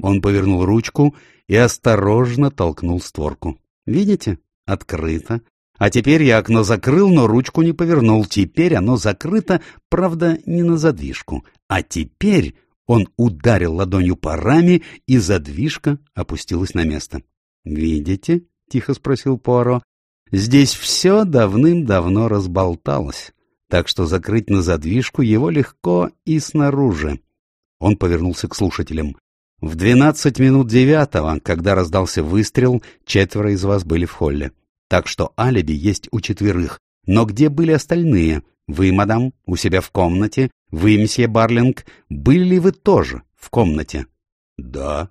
Он повернул ручку и осторожно толкнул створку. — Видите? Открыто. А теперь я окно закрыл, но ручку не повернул. Теперь оно закрыто, правда, не на задвижку. А теперь Он ударил ладонью по раме, и задвижка опустилась на место. «Видите?» — тихо спросил Пуаро. «Здесь все давным-давно разболталось, так что закрыть на задвижку его легко и снаружи». Он повернулся к слушателям. «В двенадцать минут девятого, когда раздался выстрел, четверо из вас были в холле. Так что алиби есть у четверых. Но где были остальные? Вы, мадам, у себя в комнате? Вы, месье Барлинг, были ли вы тоже в комнате? Да.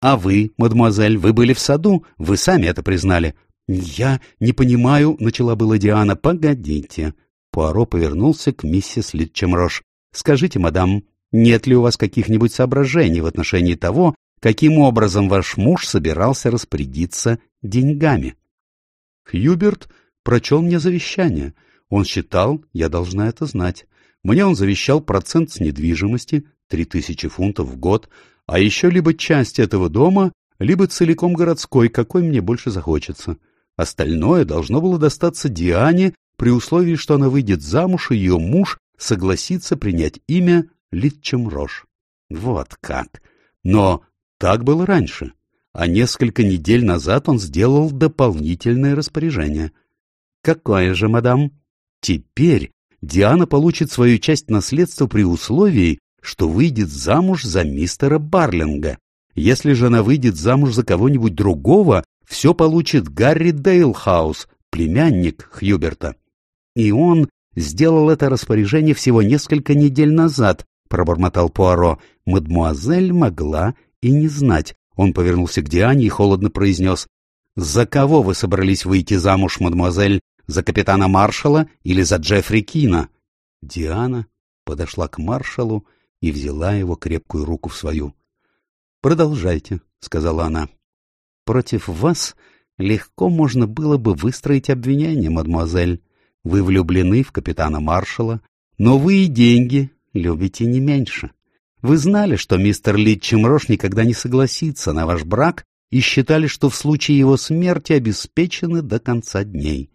А вы, мадемуазель, вы были в саду? Вы сами это признали. Я не понимаю, начала была Диана. Погодите. Пуаро повернулся к миссис Литчемрош. Скажите, мадам, нет ли у вас каких-нибудь соображений в отношении того, каким образом ваш муж собирался распорядиться деньгами? Хьюберт прочел мне завещание. Он считал, я должна это знать. Мне он завещал процент с недвижимости, три тысячи фунтов в год, а еще либо часть этого дома, либо целиком городской, какой мне больше захочется. Остальное должно было достаться Диане при условии, что она выйдет замуж, и ее муж согласится принять имя Литчем Рош. Вот как. Но так было раньше. А несколько недель назад он сделал дополнительное распоряжение. Какое же, мадам? Теперь Диана получит свою часть наследства при условии, что выйдет замуж за мистера Барлинга. Если же она выйдет замуж за кого-нибудь другого, все получит Гарри Дейлхаус, племянник Хьюберта. И он сделал это распоряжение всего несколько недель назад, пробормотал Пуаро. Мадмуазель могла и не знать. Он повернулся к Диане и холодно произнес. «За кого вы собрались выйти замуж, мадемуазель? За капитана Маршала или за Джеффри Кина?» Диана подошла к маршалу и взяла его крепкую руку в свою. «Продолжайте», — сказала она. «Против вас легко можно было бы выстроить обвинение, мадемуазель. Вы влюблены в капитана Маршала, но вы и деньги любите не меньше. Вы знали, что мистер Литчемрош никогда не согласится на ваш брак и считали, что в случае его смерти обеспечены до конца дней.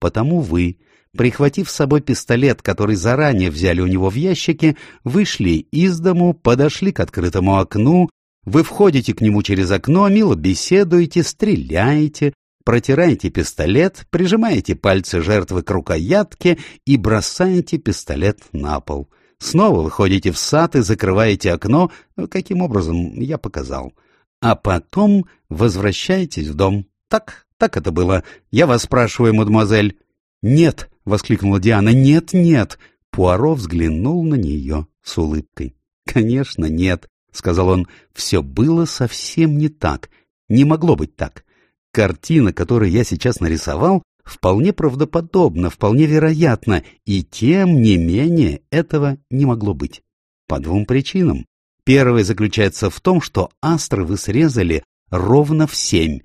Потому вы, прихватив с собой пистолет, который заранее взяли у него в ящике, вышли из дому, подошли к открытому окну, вы входите к нему через окно, мило беседуете, стреляете, протираете пистолет, прижимаете пальцы жертвы к рукоятке и бросаете пистолет на пол. Снова выходите в сад и закрываете окно, каким образом я показал. А потом возвращаетесь в дом. Так, так это было. Я вас спрашиваю, мадемуазель. «Нет!» — воскликнула Диана. «Нет, нет!» Пуаро взглянул на нее с улыбкой. «Конечно, нет!» — сказал он. «Все было совсем не так. Не могло быть так. Картина, которую я сейчас нарисовал, вполне правдоподобна, вполне вероятна, и тем не менее этого не могло быть. По двум причинам. Первая заключается в том, что астры вы срезали ровно в семь,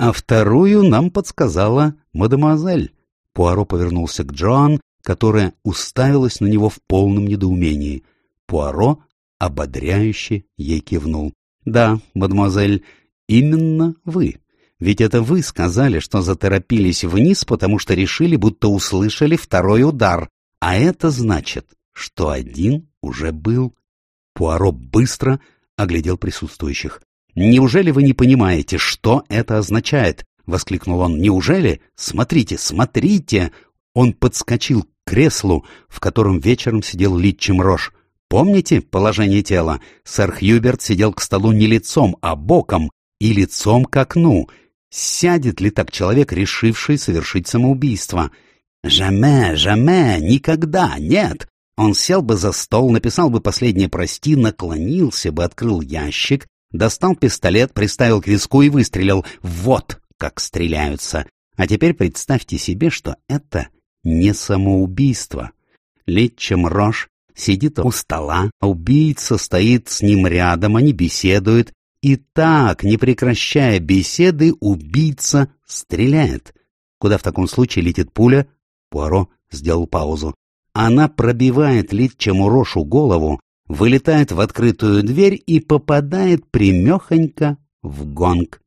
а вторую нам подсказала мадемуазель. Пуаро повернулся к Джоан, которая уставилась на него в полном недоумении. Пуаро ободряюще ей кивнул. — Да, мадемуазель, именно вы. Ведь это вы сказали, что заторопились вниз, потому что решили, будто услышали второй удар. А это значит, что один уже был. Пуаро быстро оглядел присутствующих. «Неужели вы не понимаете, что это означает?» — воскликнул он. «Неужели? Смотрите, смотрите!» Он подскочил к креслу, в котором вечером сидел Литчем Рош. Помните положение тела? Сэр Хьюберт сидел к столу не лицом, а боком и лицом к окну. Сядет ли так человек, решивший совершить самоубийство? Жаме, жаме, никогда, нет. Он сел бы за стол, написал бы последнее «прости», наклонился бы, открыл ящик, достал пистолет, приставил к виску и выстрелил. Вот как стреляются. А теперь представьте себе, что это не самоубийство. Литчем Рош сидит у стола, а убийца стоит с ним рядом, они беседуют, и так, не прекращая беседы, убийца стреляет. Куда в таком случае летит пуля? Пуаро сделал паузу. Она пробивает Литчему Рошу голову, вылетает в открытую дверь и попадает примехонько в гонг.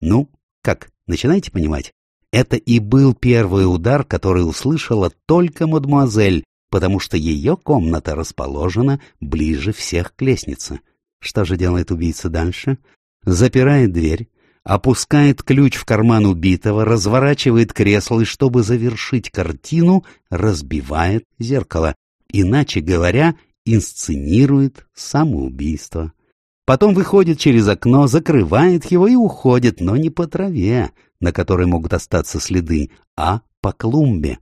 Ну, как, начинаете понимать? Это и был первый удар, который услышала только мадемуазель, потому что ее комната расположена ближе всех к лестнице. Что же делает убийца дальше? Запирает дверь, опускает ключ в карман убитого, разворачивает кресло и, чтобы завершить картину, разбивает зеркало. Иначе говоря, инсценирует самоубийство. Потом выходит через окно, закрывает его и уходит, но не по траве, на которой могут остаться следы, а по клумбе.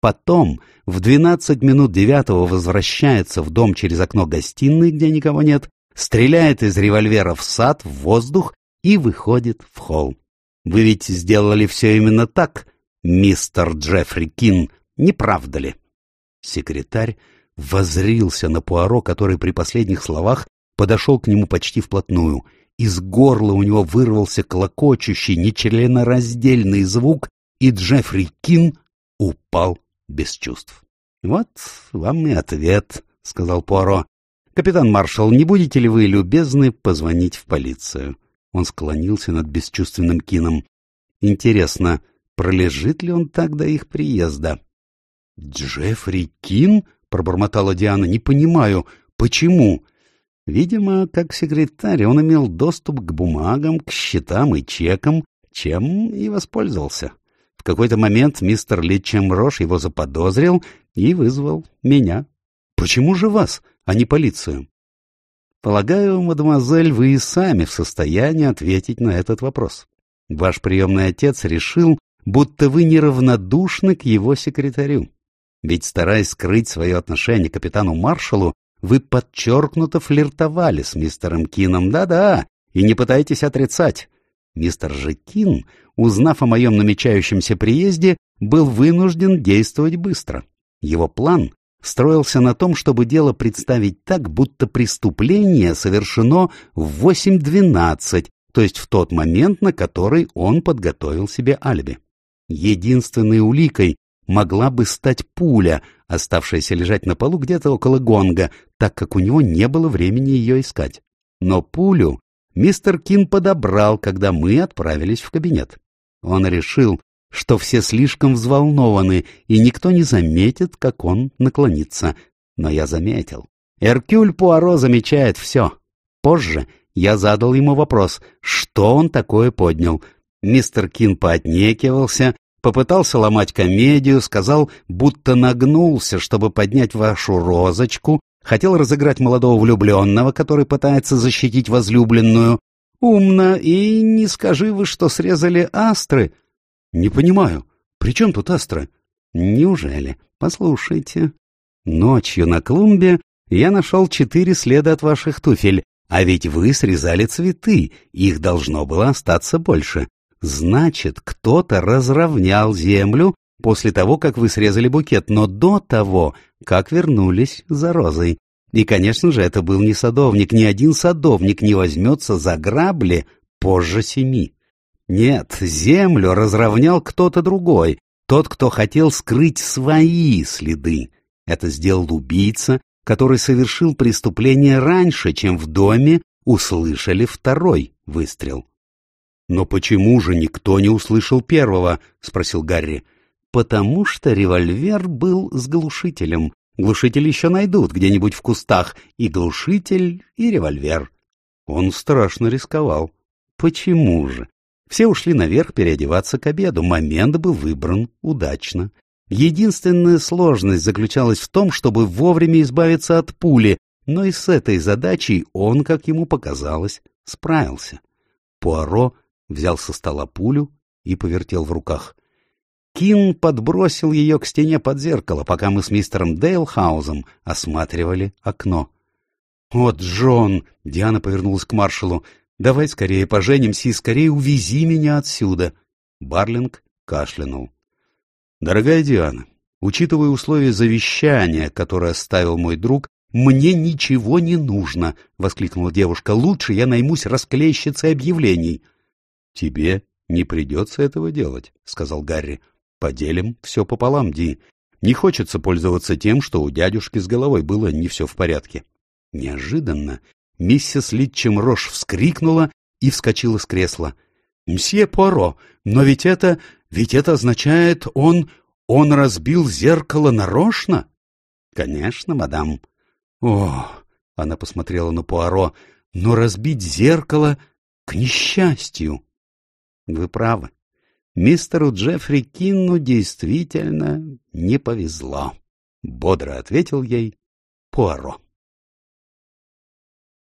Потом в двенадцать минут девятого возвращается в дом через окно гостиной, где никого нет, стреляет из револьвера в сад, в воздух и выходит в холл. Вы ведь сделали все именно так, мистер Джеффри Кин, не правда ли? Секретарь возрился на Пуаро, который при последних словах подошел к нему почти вплотную. Из горла у него вырвался клокочущий, нечленораздельный звук, и Джеффри Кин упал без чувств. — Вот вам и ответ, — сказал Пуаро. — Капитан Маршал, не будете ли вы любезны позвонить в полицию? Он склонился над бесчувственным Кином. — Интересно, пролежит ли он так до их приезда? — Джеффри Кин? — пробормотала Диана. — Не понимаю, почему? Видимо, как секретарь он имел доступ к бумагам, к счетам и чекам, чем и воспользовался. В какой-то момент мистер Литчем Рош его заподозрил и вызвал меня. Почему же вас, а не полицию? Полагаю, мадемуазель, вы и сами в состоянии ответить на этот вопрос. Ваш приемный отец решил, будто вы неравнодушны к его секретарю. Ведь, стараясь скрыть свое отношение к капитану-маршалу, вы подчеркнуто флиртовали с мистером Кином, да-да, и не пытайтесь отрицать. Мистер же Кин, узнав о моем намечающемся приезде, был вынужден действовать быстро. Его план строился на том, чтобы дело представить так, будто преступление совершено в 8.12, то есть в тот момент, на который он подготовил себе алиби. Единственной уликой могла бы стать пуля, оставшаяся лежать на полу где-то около гонга, так как у него не было времени ее искать. Но пулю мистер Кин подобрал, когда мы отправились в кабинет. Он решил, что все слишком взволнованы, и никто не заметит, как он наклонится. Но я заметил. Эркюль Пуаро замечает все. Позже я задал ему вопрос, что он такое поднял. Мистер Кин поотнекивался, попытался ломать комедию, сказал, будто нагнулся, чтобы поднять вашу розочку, хотел разыграть молодого влюбленного, который пытается защитить возлюбленную. Умно, и не скажи вы, что срезали астры. Не понимаю, при чем тут астры? Неужели? Послушайте. Ночью на клумбе я нашел четыре следа от ваших туфель, а ведь вы срезали цветы, их должно было остаться больше. Значит, кто-то разровнял землю после того, как вы срезали букет, но до того, как вернулись за розой. И, конечно же, это был не садовник, ни один садовник не возьмется за грабли позже семи. Нет, землю разровнял кто-то другой, тот, кто хотел скрыть свои следы. Это сделал убийца, который совершил преступление раньше, чем в доме услышали второй выстрел. «Но почему же никто не услышал первого?» — спросил Гарри. «Потому что револьвер был с глушителем. Глушитель еще найдут где-нибудь в кустах. И глушитель, и револьвер». Он страшно рисковал. «Почему же?» Все ушли наверх переодеваться к обеду. Момент был выбран удачно. Единственная сложность заключалась в том, чтобы вовремя избавиться от пули, но и с этой задачей он, как ему показалось, справился. Пуаро взял со стола пулю и повертел в руках. Кин подбросил ее к стене под зеркало, пока мы с мистером Дейлхаузом осматривали окно. — Вот, Джон! — Диана повернулась к маршалу. — Давай скорее поженимся и скорее увези меня отсюда. Барлинг кашлянул. — Дорогая Диана, учитывая условия завещания, которое оставил мой друг, мне ничего не нужно, — воскликнула девушка. — Лучше я наймусь расклейщицей объявлений. — Тебе не придется этого делать, — сказал Гарри. — Поделим все пополам, Ди. Не хочется пользоваться тем, что у дядюшки с головой было не все в порядке. Неожиданно миссис Литчем Рош вскрикнула и вскочила с кресла. — Мсье Пуаро, но ведь это... ведь это означает, он... он разбил зеркало нарочно? — Конечно, мадам. — О, — она посмотрела на Пуаро, — но разбить зеркало к несчастью. — Вы правы. Мистеру Джеффри Кинну действительно не повезло, — бодро ответил ей Пуаро.